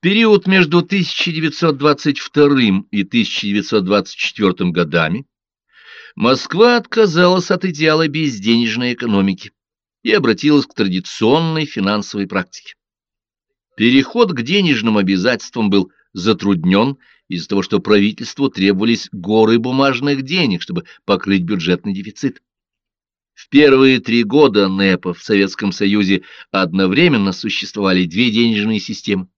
период между 1922 и 1924 годами Москва отказалась от идеала безденежной экономики и обратилась к традиционной финансовой практике. Переход к денежным обязательствам был затруднен из-за того, что правительству требовались горы бумажных денег, чтобы покрыть бюджетный дефицит. В первые три года НЭПа в Советском Союзе одновременно существовали две денежные системы.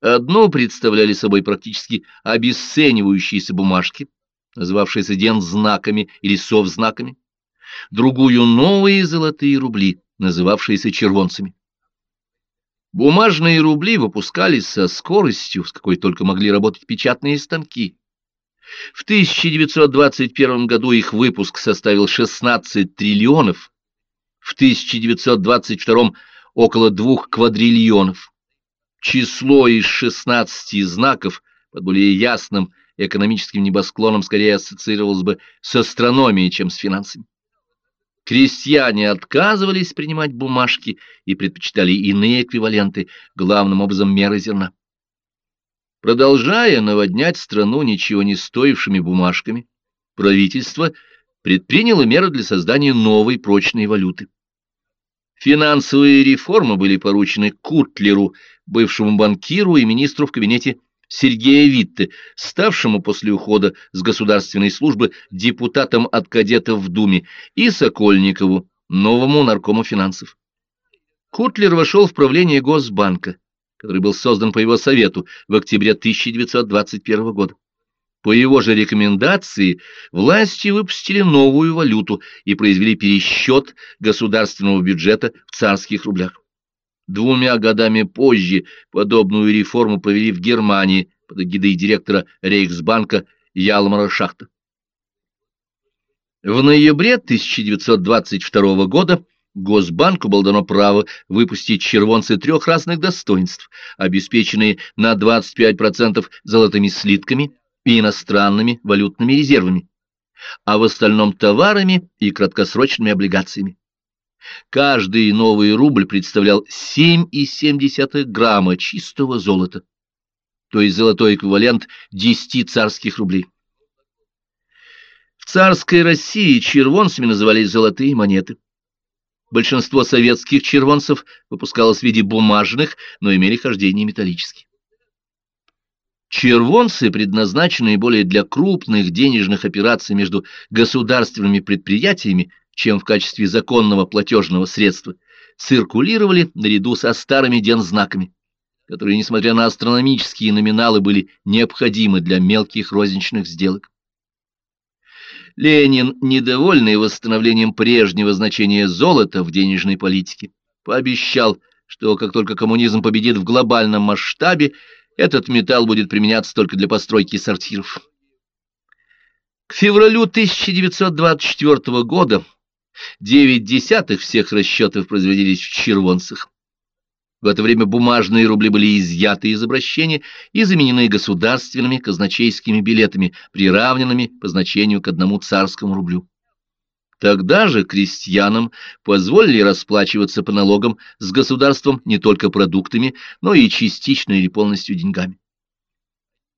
Одну представляли собой практически обесценивающиеся бумажки, называвшиеся дензнаками или совзнаками, другую — новые золотые рубли, называвшиеся червонцами. Бумажные рубли выпускались со скоростью, с какой только могли работать печатные станки. В 1921 году их выпуск составил 16 триллионов, в 1922 около 2 квадриллионов. Число из 16 знаков под более ясным экономическим небосклоном скорее ассоциировалось бы с астрономией, чем с финансами. Крестьяне отказывались принимать бумажки и предпочитали иные эквиваленты, главным образом меры зерна. Продолжая наводнять страну ничего не стоившими бумажками, правительство предприняло меры для создания новой прочной валюты. Финансовые реформы были поручены Кутлеру, бывшему банкиру и министру в кабинете Сергея Витте, ставшему после ухода с государственной службы депутатом от кадетов в Думе, и Сокольникову, новому наркому финансов. Кутлер вошел в правление Госбанка, который был создан по его совету в октябре 1921 года. По его же рекомендации власти выпустили новую валюту и произвели пересчет государственного бюджета в царских рублях. Двумя годами позже подобную реформу провели в Германии под эгидой директора Рейхсбанка Ялмара Шахта. В ноябре 1922 года Госбанку было дано право выпустить червонцы трех разных достоинств, обеспеченные на 25% золотыми слитками и иностранными валютными резервами, а в остальном товарами и краткосрочными облигациями. Каждый новый рубль представлял 7,7 грамма чистого золота, то есть золотой эквивалент 10 царских рублей. В царской России червонцами назывались золотые монеты. Большинство советских червонцев выпускалось в виде бумажных, но имели хождение металлические. Червонцы, предназначенные более для крупных денежных операций между государственными предприятиями, чем в качестве законного платежного средства, циркулировали наряду со старыми дензнаками, которые, несмотря на астрономические номиналы, были необходимы для мелких розничных сделок. Ленин, недовольный восстановлением прежнего значения золота в денежной политике, пообещал, что как только коммунизм победит в глобальном масштабе, этот металл будет применяться только для постройки сортиров. К февралю 1924 года Девять десятых всех расчетов производились в червонцах. В это время бумажные рубли были изъяты из обращения и заменены государственными казначейскими билетами, приравненными по значению к одному царскому рублю. Тогда же крестьянам позволили расплачиваться по налогам с государством не только продуктами, но и частично или полностью деньгами.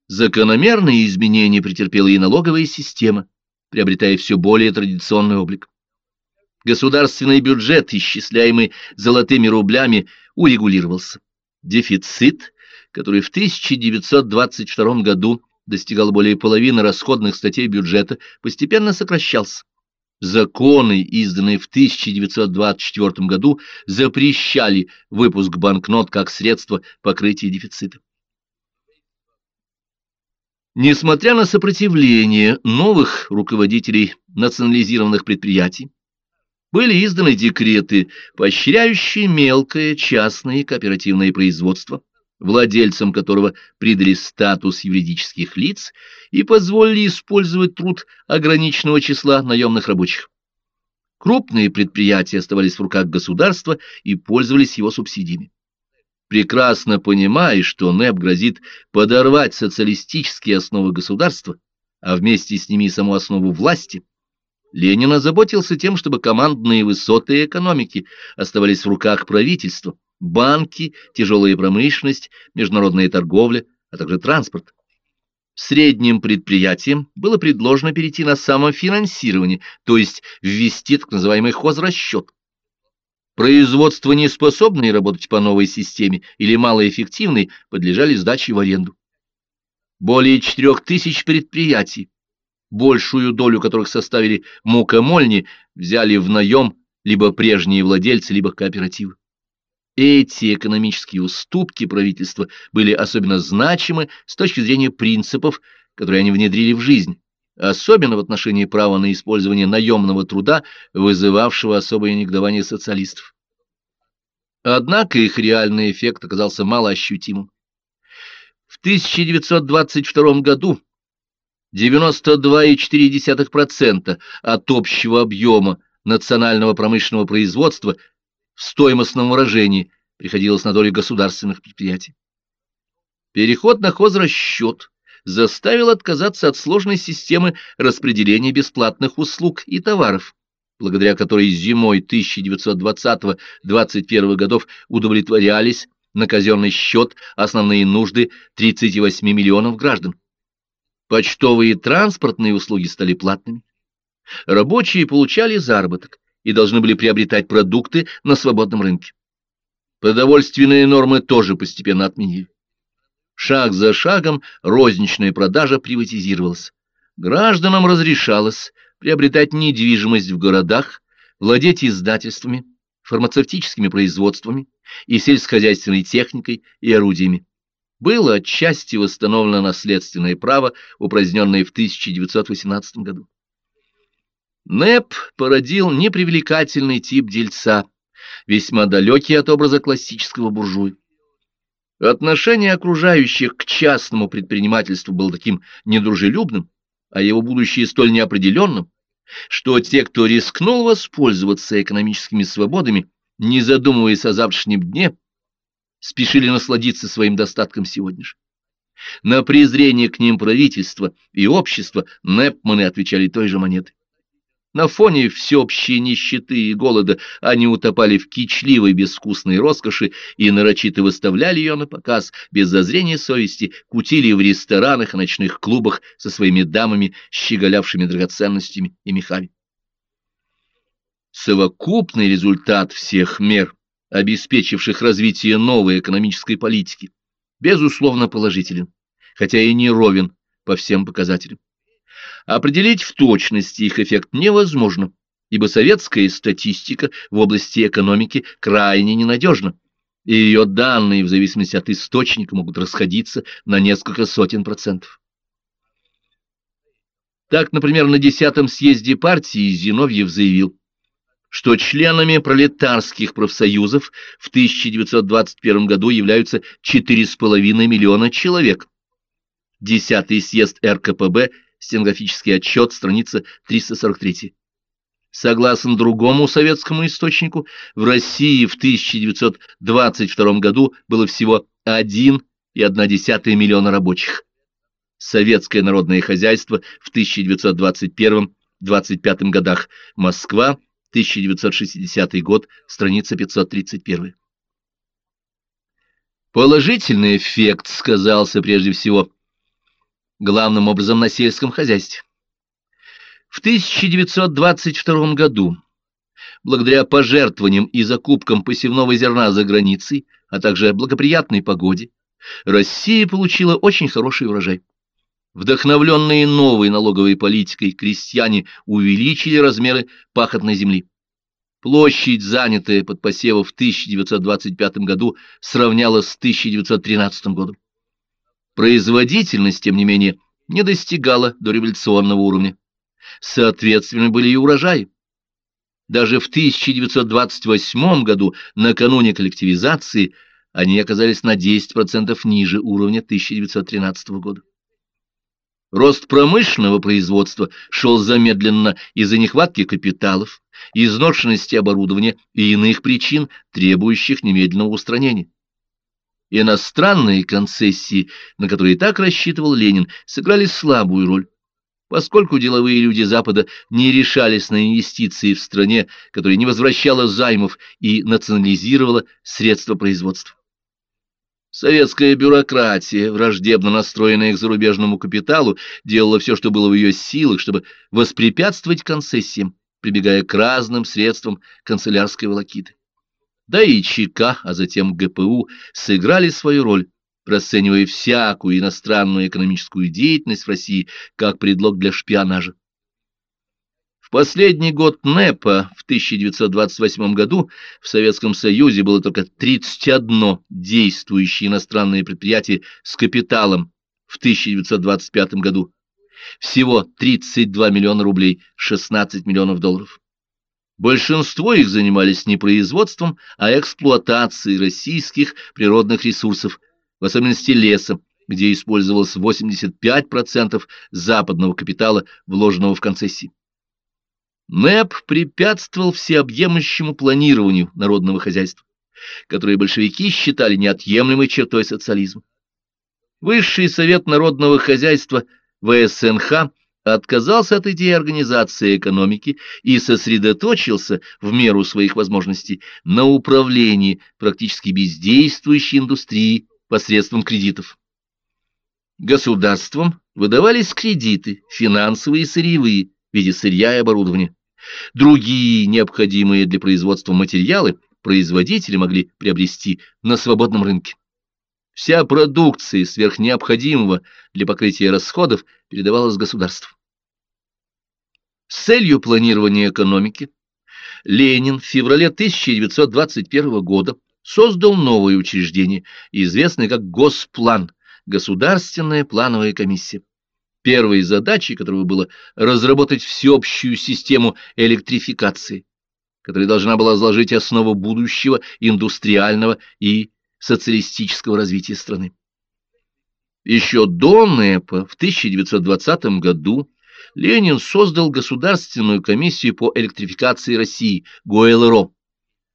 Закономерные изменения претерпела и налоговая система, приобретая все более традиционный облик. Государственный бюджет, исчисляемый золотыми рублями, урегулировался. Дефицит, который в 1922 году достигал более половины расходных статей бюджета, постепенно сокращался. Законы, изданные в 1924 году, запрещали выпуск банкнот как средство покрытия дефицита. Несмотря на сопротивление новых руководителей национализированных предприятий, были изданы декреты, поощряющие мелкое частное и кооперативное производство, владельцам которого придали статус юридических лиц и позволили использовать труд ограниченного числа наемных рабочих. Крупные предприятия оставались в руках государства и пользовались его субсидиями. Прекрасно понимая, что НЭП грозит подорвать социалистические основы государства, а вместе с ними и саму основу власти, Ленин озаботился тем, чтобы командные высоты экономики оставались в руках правительства, банки, тяжелая промышленность, международная торговля, а также транспорт. Средним предприятиям было предложено перейти на самофинансирование, то есть ввести так называемый хозрасчет. Производства, не способные работать по новой системе или малоэффективные, подлежали сдаче в аренду. Более четырех тысяч предприятий, большую долю которых составили мукомольни, взяли в наем либо прежние владельцы, либо кооперативы. Эти экономические уступки правительства были особенно значимы с точки зрения принципов, которые они внедрили в жизнь, особенно в отношении права на использование наемного труда, вызывавшего особое негодование социалистов. Однако их реальный эффект оказался малоощутимым. В 1922 году 92,4% от общего объема национального промышленного производства в стоимостном выражении приходилось на долю государственных предприятий. Переход на хозрасчет заставил отказаться от сложной системы распределения бесплатных услуг и товаров, благодаря которой зимой 1920-21 годов удовлетворялись на казенный счет основные нужды 38 миллионов граждан. Почтовые и транспортные услуги стали платными. Рабочие получали заработок и должны были приобретать продукты на свободном рынке. Продовольственные нормы тоже постепенно отменили. Шаг за шагом розничная продажа приватизировалась. Гражданам разрешалось приобретать недвижимость в городах, владеть издательствами, фармацевтическими производствами и сельскохозяйственной техникой и орудиями. Было отчасти восстановлено наследственное право, упраздненное в 1918 году. НЭП породил непривлекательный тип дельца, весьма далекий от образа классического буржуя. Отношение окружающих к частному предпринимательству было таким недружелюбным, а его будущее столь неопределенным, что те, кто рискнул воспользоваться экономическими свободами, не задумываясь о завтрашнем дне, спешили насладиться своим достатком сегодня же. На презрение к ним правительства и общества Непманы отвечали той же монетой. На фоне всеобщей нищеты и голода они утопали в кичливой безвкусной роскоши и нарочито выставляли ее на показ, без зазрения совести, кутили в ресторанах и ночных клубах со своими дамами, щеголявшими драгоценностями и мехами. Совокупный результат всех мер, обеспечивших развитие новой экономической политики, безусловно положителен, хотя и не ровен по всем показателям. Определить в точности их эффект невозможно, ибо советская статистика в области экономики крайне ненадежна, и ее данные в зависимости от источника могут расходиться на несколько сотен процентов. Так, например, на 10-м съезде партии Зиновьев заявил, что членами пролетарских профсоюзов в 1921 году являются 4,5 миллиона человек. 10-й съезд РКПБ стенографический отчет, страница 343. Согласно другому советскому источнику, в России в 1922 году было всего 1,1 миллиона рабочих. Советское народное хозяйство в 1921-25 годах. Москва, 1960 год, страница 531. Положительный эффект сказался прежде всего главным образом на сельском хозяйстве. В 1922 году, благодаря пожертвованиям и закупкам посевного зерна за границей, а также благоприятной погоде, Россия получила очень хороший урожай. Вдохновленные новой налоговой политикой, крестьяне увеличили размеры пахотной земли. Площадь, занятая под посевом в 1925 году, сравнялась с 1913 годом. Производительность, тем не менее, не достигала дореволюционного уровня. Соответственно, были и урожаи. Даже в 1928 году, накануне коллективизации, они оказались на 10% ниже уровня 1913 года. Рост промышленного производства шел замедленно из-за нехватки капиталов, изношенности оборудования и иных причин, требующих немедленного устранения. Иностранные концессии, на которые так рассчитывал Ленин, сыграли слабую роль. Поскольку деловые люди Запада не решались на инвестиции в стране, которая не возвращала займов и национализировала средства производства. Советская бюрократия, враждебно настроенная к зарубежному капиталу, делала все, что было в ее силах, чтобы воспрепятствовать концессиям, прибегая к разным средствам канцелярской волокиты. Да и ЧК, а затем ГПУ сыграли свою роль, расценивая всякую иностранную экономическую деятельность в России как предлог для шпионажа. Последний год НЭПа в 1928 году в Советском Союзе было только 31 действующее иностранное предприятие с капиталом в 1925 году. Всего 32 миллиона рублей, 16 миллионов долларов. Большинство их занимались не производством, а эксплуатацией российских природных ресурсов, в особенности леса, где использовалось 85% западного капитала, вложенного в концессии. НЭП препятствовал всеобъемлющему планированию народного хозяйства, которое большевики считали неотъемлемой чертой социализма. Высший совет народного хозяйства ВСНХ отказался от идеи организации экономики и сосредоточился в меру своих возможностей на управлении практически бездействующей индустрией посредством кредитов. Государством выдавались кредиты, финансовые и сырьевые, в виде сырья и оборудования. Другие необходимые для производства материалы производители могли приобрести на свободном рынке. Вся продукция сверхнеобходимого для покрытия расходов передавалась государству. С целью планирования экономики Ленин в феврале 1921 года создал новое учреждение, известное как Госплан, Государственная плановая комиссия. Первой задачей которого было разработать всеобщую систему электрификации, которая должна была заложить основу будущего индустриального и социалистического развития страны. Еще до НЭПа в 1920 году Ленин создал Государственную комиссию по электрификации России ГОЭЛРО,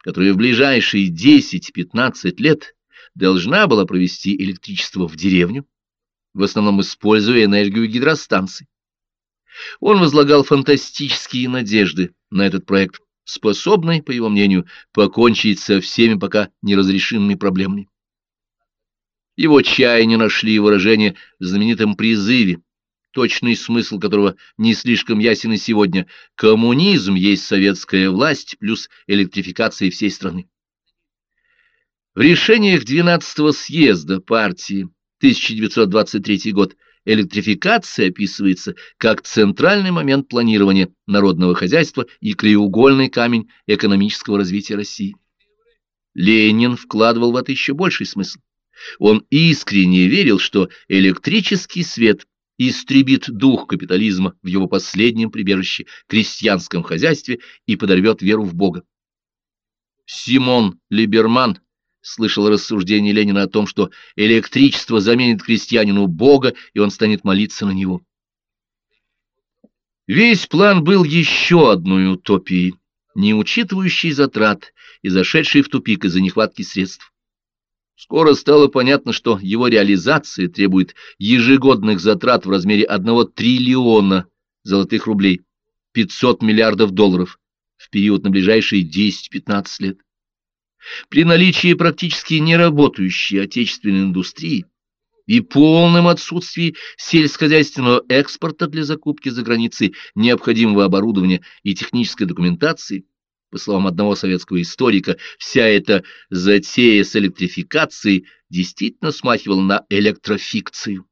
которая в ближайшие 10-15 лет должна была провести электричество в деревню, в основном используя энергию гидростанций. Он возлагал фантастические надежды на этот проект, способный, по его мнению, покончить со всеми пока неразрешимыми проблемами. Его чаяния нашли выражение в знаменитом призыве, точный смысл которого не слишком ясен и сегодня. Коммунизм есть советская власть плюс электрификация всей страны. В решениях 12-го съезда партии 1923 год электрификация описывается как центральный момент планирования народного хозяйства и краеугольный камень экономического развития России. Ленин вкладывал в это еще больший смысл. Он искренне верил, что электрический свет истребит дух капитализма в его последнем прибежище крестьянском хозяйстве и подорвет веру в Бога. Симон Либерман слышал рассуждение Ленина о том, что электричество заменит крестьянину Бога, и он станет молиться на него. Весь план был еще одной утопией, не учитывающей затрат и зашедшей в тупик из-за нехватки средств. Скоро стало понятно, что его реализация требует ежегодных затрат в размере 1 триллиона золотых рублей, 500 миллиардов долларов в период на ближайшие 10-15 лет. При наличии практически неработающей отечественной индустрии и полном отсутствии сельскохозяйственного экспорта для закупки за границей необходимого оборудования и технической документации, по словам одного советского историка, вся эта затея с электрификацией действительно смахивала на электрофикцию.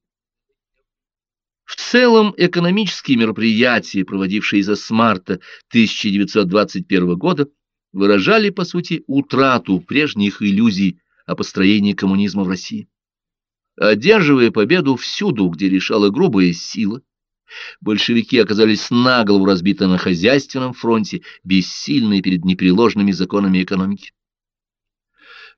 В целом экономические мероприятия, проводившиеся с марта 1921 года, выражали, по сути, утрату прежних иллюзий о построении коммунизма в России. Одерживая победу всюду, где решала грубая сила, большевики оказались наголову разбиты на хозяйственном фронте, бессильные перед непреложными законами экономики.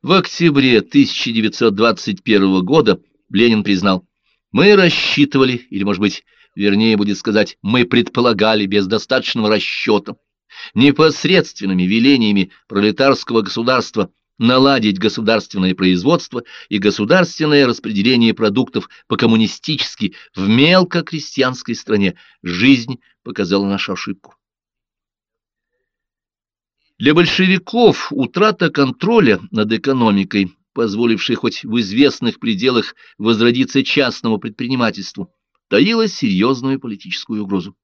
В октябре 1921 года Ленин признал, мы рассчитывали, или, может быть, вернее будет сказать, мы предполагали без достаточного расчета, непосредственными велениями пролетарского государства наладить государственное производство и государственное распределение продуктов по-коммунистически в мелкокрестьянской стране. Жизнь показала нашу ошибку. Для большевиков утрата контроля над экономикой, позволившей хоть в известных пределах возродиться частному предпринимательству, таила серьезную политическую угрозу.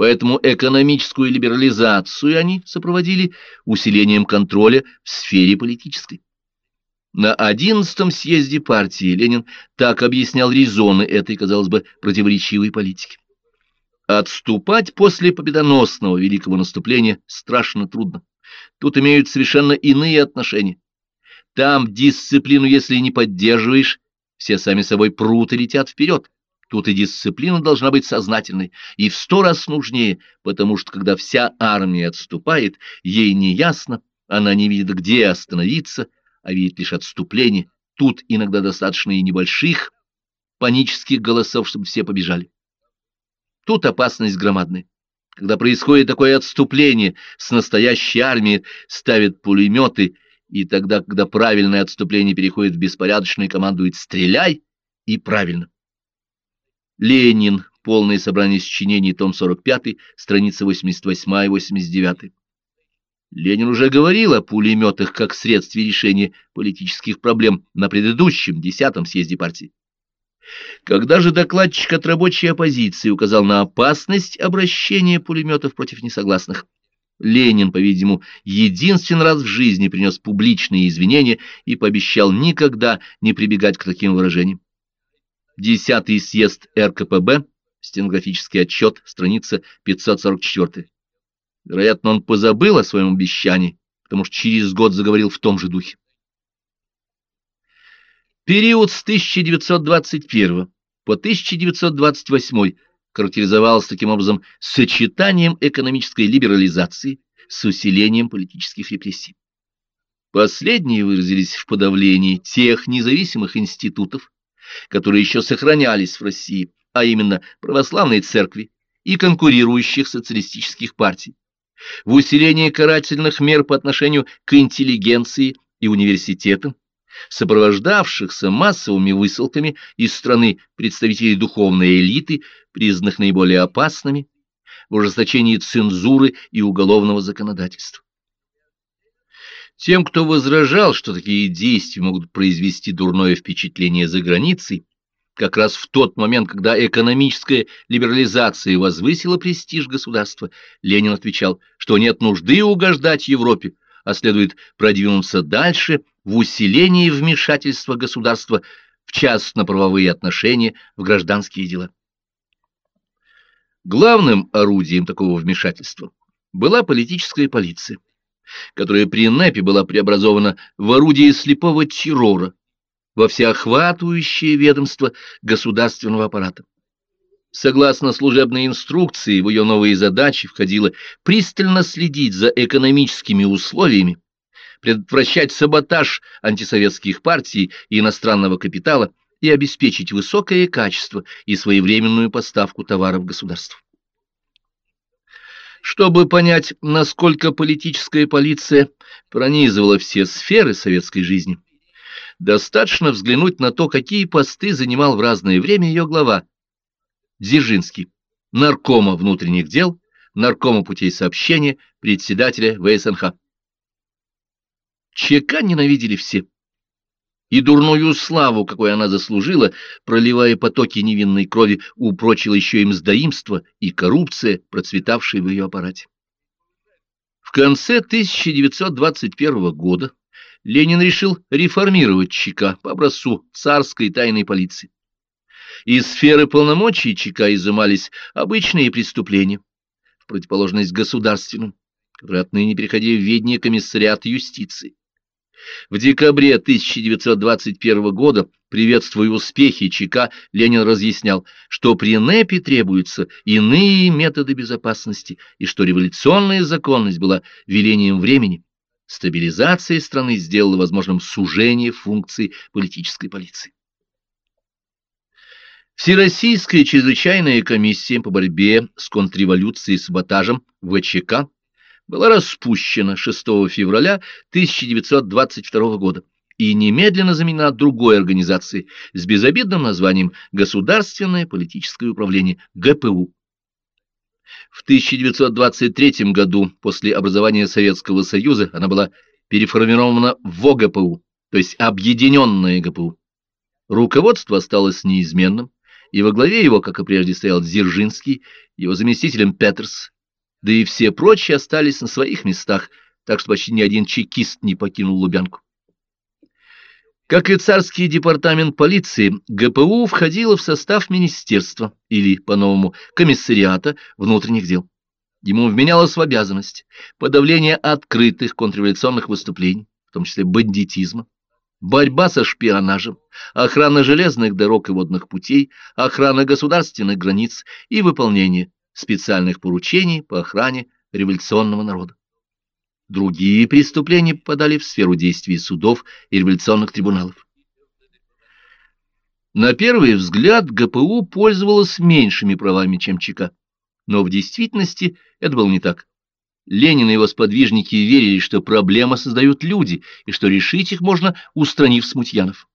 Поэтому экономическую либерализацию они сопроводили усилением контроля в сфере политической. На одиннадцатом съезде партии Ленин так объяснял резоны этой, казалось бы, противоречивой политики. Отступать после победоносного великого наступления страшно трудно. Тут имеют совершенно иные отношения. Там дисциплину, если не поддерживаешь, все сами собой прут и летят вперед. Тут и дисциплина должна быть сознательной, и в сто раз нужнее, потому что когда вся армия отступает, ей не ясно, она не видит, где остановиться, а видит лишь отступление. Тут иногда достаточно и небольших панических голосов, чтобы все побежали. Тут опасность громадная. Когда происходит такое отступление, с настоящей армией ставят пулеметы, и тогда, когда правильное отступление переходит в беспорядочное, командует «стреляй» и правильно. Ленин. Полное собрание сочинений, том 45, страница 88 и 89. Ленин уже говорил о пулеметах как средстве решения политических проблем на предыдущем, десятом съезде партии. Когда же докладчик от рабочей оппозиции указал на опасность обращения пулеметов против несогласных, Ленин, по-видимому, единственный раз в жизни принес публичные извинения и пообещал никогда не прибегать к таким выражениям. Десятый съезд РКПБ, стенографический отчет, страница 544. Вероятно, он позабыл о своем обещании, потому что через год заговорил в том же духе. Период с 1921 по 1928 характеризовался таким образом сочетанием экономической либерализации с усилением политических репрессий. Последние выразились в подавлении тех независимых институтов, которые еще сохранялись в России, а именно православной церкви и конкурирующих социалистических партий, в усилении карательных мер по отношению к интеллигенции и университетам, сопровождавшихся массовыми высылками из страны представителей духовной элиты, признанных наиболее опасными, в ужесточении цензуры и уголовного законодательства. Тем, кто возражал, что такие действия могут произвести дурное впечатление за границей, как раз в тот момент, когда экономическая либерализация возвысила престиж государства, Ленин отвечал, что нет нужды угождать Европе, а следует продвинуться дальше в усилении вмешательства государства в частно-правовые отношения, в гражданские дела. Главным орудием такого вмешательства была политическая полиция которая при НЭПе была преобразована в орудие слепого террора, во всеохватывающее ведомство государственного аппарата. Согласно служебной инструкции, в ее новые задачи входило пристально следить за экономическими условиями, предотвращать саботаж антисоветских партий и иностранного капитала и обеспечить высокое качество и своевременную поставку товаров государству. Чтобы понять, насколько политическая полиция пронизывала все сферы советской жизни, достаточно взглянуть на то, какие посты занимал в разное время ее глава Дзержинский, наркома внутренних дел, наркома путей сообщения, председателя ВСНХ. ЧК ненавидели все и дурную славу, какой она заслужила, проливая потоки невинной крови, упрочила еще и мздоимство и коррупция, процветавшие в ее аппарате. В конце 1921 года Ленин решил реформировать ЧК по образцу царской тайной полиции. Из сферы полномочий ЧК изымались обычные преступления, в противоположность государственным, которые отныне переходили в ведение комиссариата юстиции. В декабре 1921 года, приветствуя успехи ЧК, Ленин разъяснял, что при НЭПе требуются иные методы безопасности и что революционная законность была велением времени. Стабилизация страны сделала возможным сужение функций политической полиции. Всероссийская чрезвычайная комиссия по борьбе с контрреволюцией и саботажем ВЧК была распущена 6 февраля 1922 года и немедленно заменена другой организацией с безобидным названием Государственное политическое управление ГПУ. В 1923 году, после образования Советского Союза, она была переформирована в ОГПУ, то есть Объединенное ГПУ. Руководство осталось неизменным, и во главе его, как и прежде, стоял Дзержинский, его заместителем Петерс, да и все прочие остались на своих местах, так что почти ни один чекист не покинул Лубянку. Как и царский департамент полиции, ГПУ входило в состав министерства или, по-новому, комиссариата внутренних дел. Ему вменялось в обязанность подавление открытых контрреволюционных выступлений, в том числе бандитизма, борьба со шпионажем, охрана железных дорог и водных путей, охрана государственных границ и выполнение специальных поручений по охране революционного народа. Другие преступления попадали в сферу действий судов и революционных трибуналов. На первый взгляд ГПУ пользовалась меньшими правами, чем ЧК. Но в действительности это было не так. Ленин и его сподвижники верили, что проблемы создают люди, и что решить их можно, устранив смутьянов.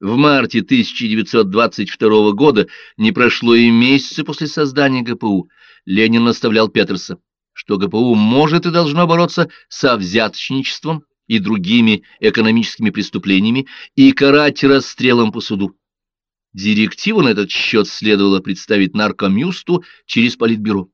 В марте 1922 года, не прошло и месяца после создания ГПУ, Ленин наставлял Петерса, что ГПУ может и должно бороться со взяточничеством и другими экономическими преступлениями и карать расстрелом по суду. Директиву на этот счет следовало представить наркомюсту через Политбюро.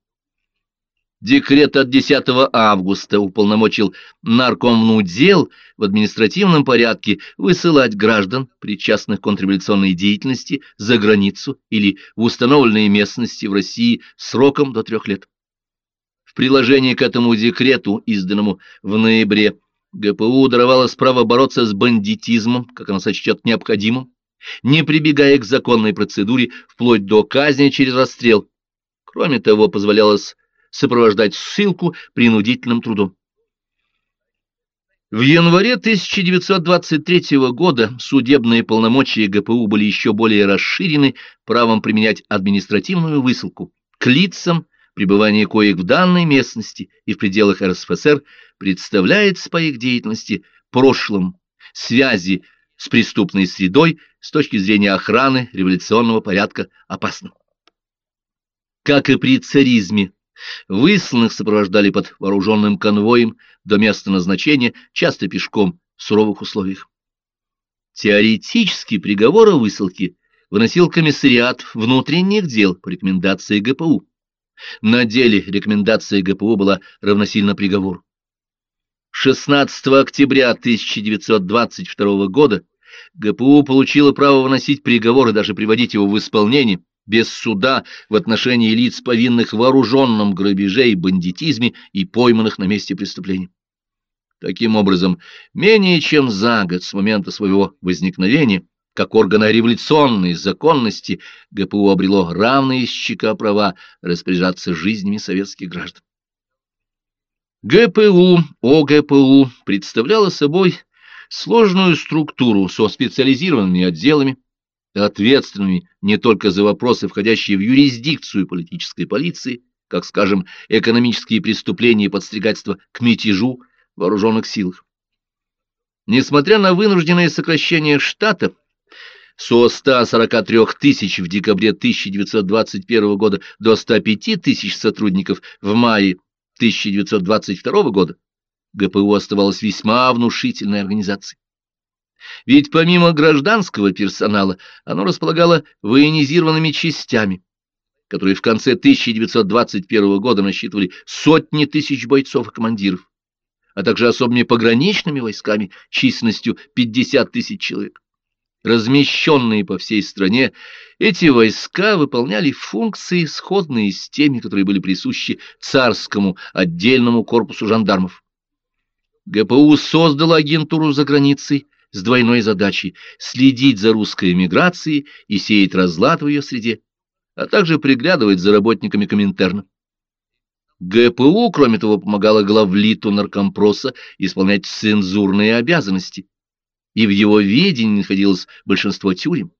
Декрет от 10 августа уполномочил наркомнудел в административном порядке высылать граждан, причастных к контрреволюционной деятельности, за границу или в установленные местности в России сроком до трех лет. В приложении к этому декрету, изданному в ноябре, ГПУ даровалось право бороться с бандитизмом, как оно сочтет необходимым, не прибегая к законной процедуре вплоть до казни через расстрел. Кроме того, позволялось сопровождать ссылку принудительным трудом. В январе 1923 года судебные полномочия ГПУ были еще более расширены правом применять административную высылку к лицам, пребывание коих в данной местности и в пределах РСФСР представляется по их деятельности прошлым связи с преступной средой с точки зрения охраны революционного порядка опасным. Как и при царизме, Высланных сопровождали под вооруженным конвоем до места назначения, часто пешком, в суровых условиях. Теоретически приговор о высылке выносил комиссариат внутренних дел по рекомендации ГПУ. На деле рекомендация ГПУ была равносильна приговору. 16 октября 1922 года ГПУ получило право выносить приговор и даже приводить его в исполнение без суда в отношении лиц, повинных в вооруженном грабеже и бандитизме и пойманных на месте преступления. Таким образом, менее чем за год с момента своего возникновения, как органа революционной законности, ГПУ обрело равные с ЧК права распоряжаться жизнями советских граждан. ГПУ, ОГПУ представляла собой сложную структуру со специализированными отделами, ответственными не только за вопросы, входящие в юрисдикцию политической полиции, как, скажем, экономические преступления и подстригательство к мятежу вооруженных силах. Несмотря на вынужденное сокращение штата со 143 тысяч в декабре 1921 года до 105 тысяч сотрудников в мае 1922 года, ГПУ оставалась весьма внушительной организацией. Ведь помимо гражданского персонала оно располагало военизированными частями, которые в конце 1921 года насчитывали сотни тысяч бойцов и командиров, а также особыми пограничными войсками численностью 50 тысяч человек. Размещенные по всей стране, эти войска выполняли функции, сходные с теми, которые были присущи царскому отдельному корпусу жандармов. ГПУ создала агентуру за границей, с двойной задачей – следить за русской эмиграцией и сеять разлад в ее среде, а также приглядывать за работниками Коминтерна. ГПУ, кроме того, помогала главлиту наркомпроса исполнять цензурные обязанности, и в его ведении находилось большинство тюрем.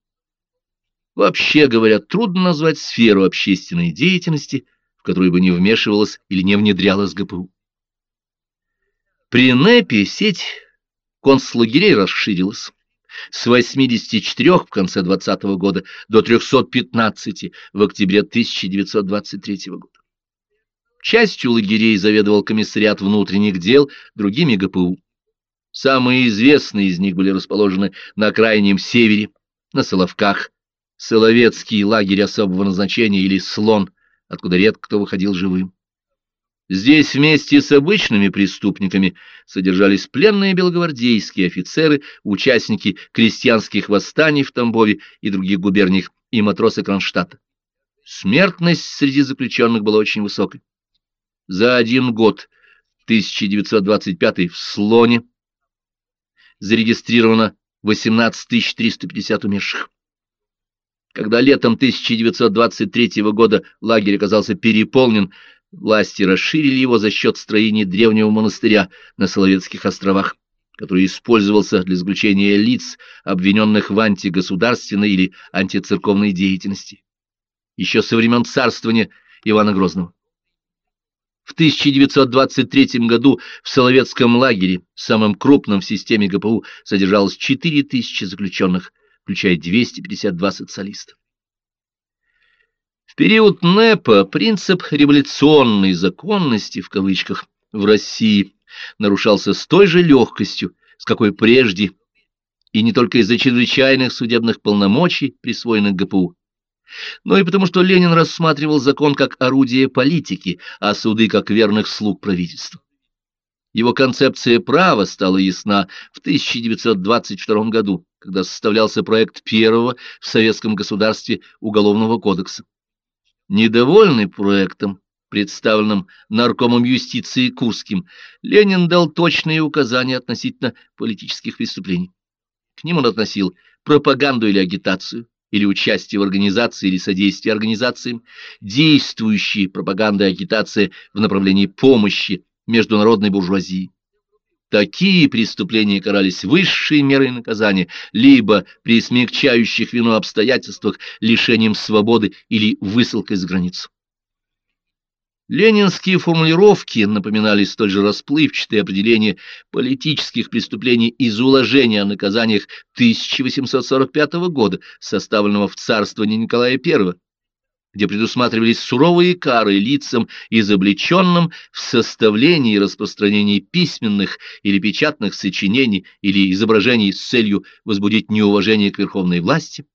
Вообще говоря, трудно назвать сферу общественной деятельности, в которую бы не вмешивалась или не внедрялась ГПУ. При НЭПе сеть концлагерей расширилась с 84 в конце 20 -го года до 315 в октябре 1923 года. Частью лагерей заведовал комиссариат внутренних дел, другими ГПУ. Самые известные из них были расположены на крайнем севере, на Соловках, Соловецкий лагерь особого назначения или Слон, откуда редко кто выходил живым. Здесь вместе с обычными преступниками содержались пленные белогвардейские офицеры, участники крестьянских восстаний в Тамбове и других губерниях и матросы Кронштадта. Смертность среди заключенных была очень высокой. За один год, 1925 в Слоне, зарегистрировано 18 350 умерших. Когда летом 1923 года лагерь оказался переполнен, власти расширили его за счет строения древнего монастыря на Соловецких островах, который использовался для заключения лиц, обвиненных в антигосударственной или антицерковной деятельности, еще со времен царствования Ивана Грозного. В 1923 году в Соловецком лагере, самом крупном в системе ГПУ, содержалось 4000 заключенных, включая 252 социалиста. Период НЭПа принцип революционной законности, в кавычках, в России нарушался с той же легкостью, с какой прежде, и не только из-за чрезвычайных судебных полномочий, присвоенных ГПУ, но и потому, что Ленин рассматривал закон как орудие политики, а суды как верных слуг правительства. Его концепция права стала ясна в 1922 году, когда составлялся проект первого в советском государстве Уголовного кодекса. Недовольный проектом, представленным наркомом юстиции Курским, Ленин дал точные указания относительно политических преступлений. К ним он относил пропаганду или агитацию, или участие в организации или содействие организациям, действующие пропаганда и агитация в направлении помощи международной буржуазии. Такие преступления карались высшей мерой наказания, либо при смягчающих вину обстоятельствах лишением свободы или высылкой за границу. Ленинские формулировки напоминали столь же расплывчатые определения политических преступлений из уложения о наказаниях 1845 года, составленного в царствовании Николая I, где предусматривались суровые кары лицам, изобличенным в составлении и распространении письменных или печатных сочинений или изображений с целью возбудить неуважение к верховной власти,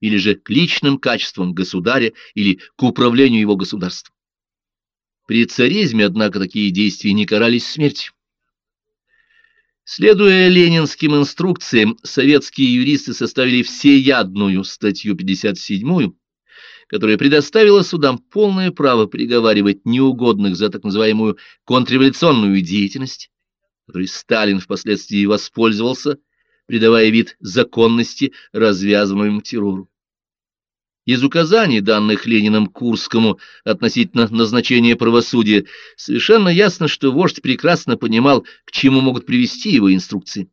или же к личным качествам государя или к управлению его государством. При царизме, однако, такие действия не карались смертью. Следуя ленинским инструкциям, советские юристы составили всеядную статью 57 которая предоставила судам полное право приговаривать неугодных за так называемую контрреволюционную деятельность, которой Сталин впоследствии воспользовался, придавая вид законности развязанному террору. Из указаний, данных Лениным Курскому относительно назначения правосудия, совершенно ясно, что вождь прекрасно понимал, к чему могут привести его инструкции.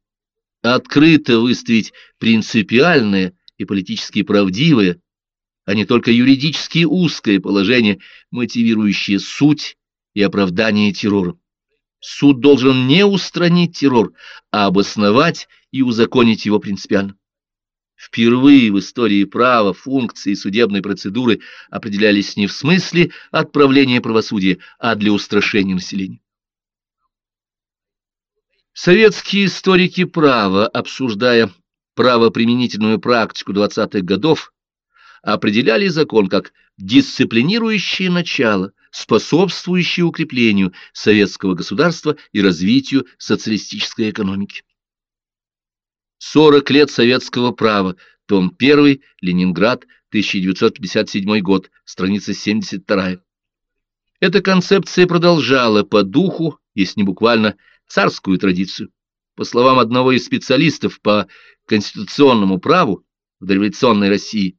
Открыто выставить принципиальное и политически правдивое, а не только юридически узкое положение, мотивирующее суть и оправдание террора. Суд должен не устранить террор, а обосновать и узаконить его принципиально. Впервые в истории права функции судебной процедуры определялись не в смысле отправления правосудия, а для устрашения населения. Советские историки права, обсуждая правоприменительную практику 20-х годов, определяли закон как дисциплинирующее начало, способствующее укреплению советского государства и развитию социалистической экономики. 40 лет советского права, том 1, Ленинград, 1957 год, страница 72. Эта концепция продолжала по духу, если не буквально, царскую традицию. По словам одного из специалистов по конституционному праву в дореволюционной России,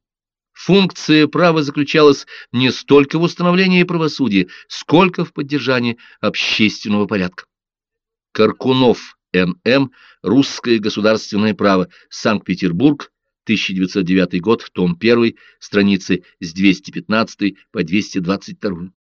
функция права заключалась не столько в установлении правосудия, сколько в поддержании общественного порядка. Каркунов Н.М. Русское государственное право. Санкт-Петербург. 1909 год. Том 1. Страницы с 215 по 222.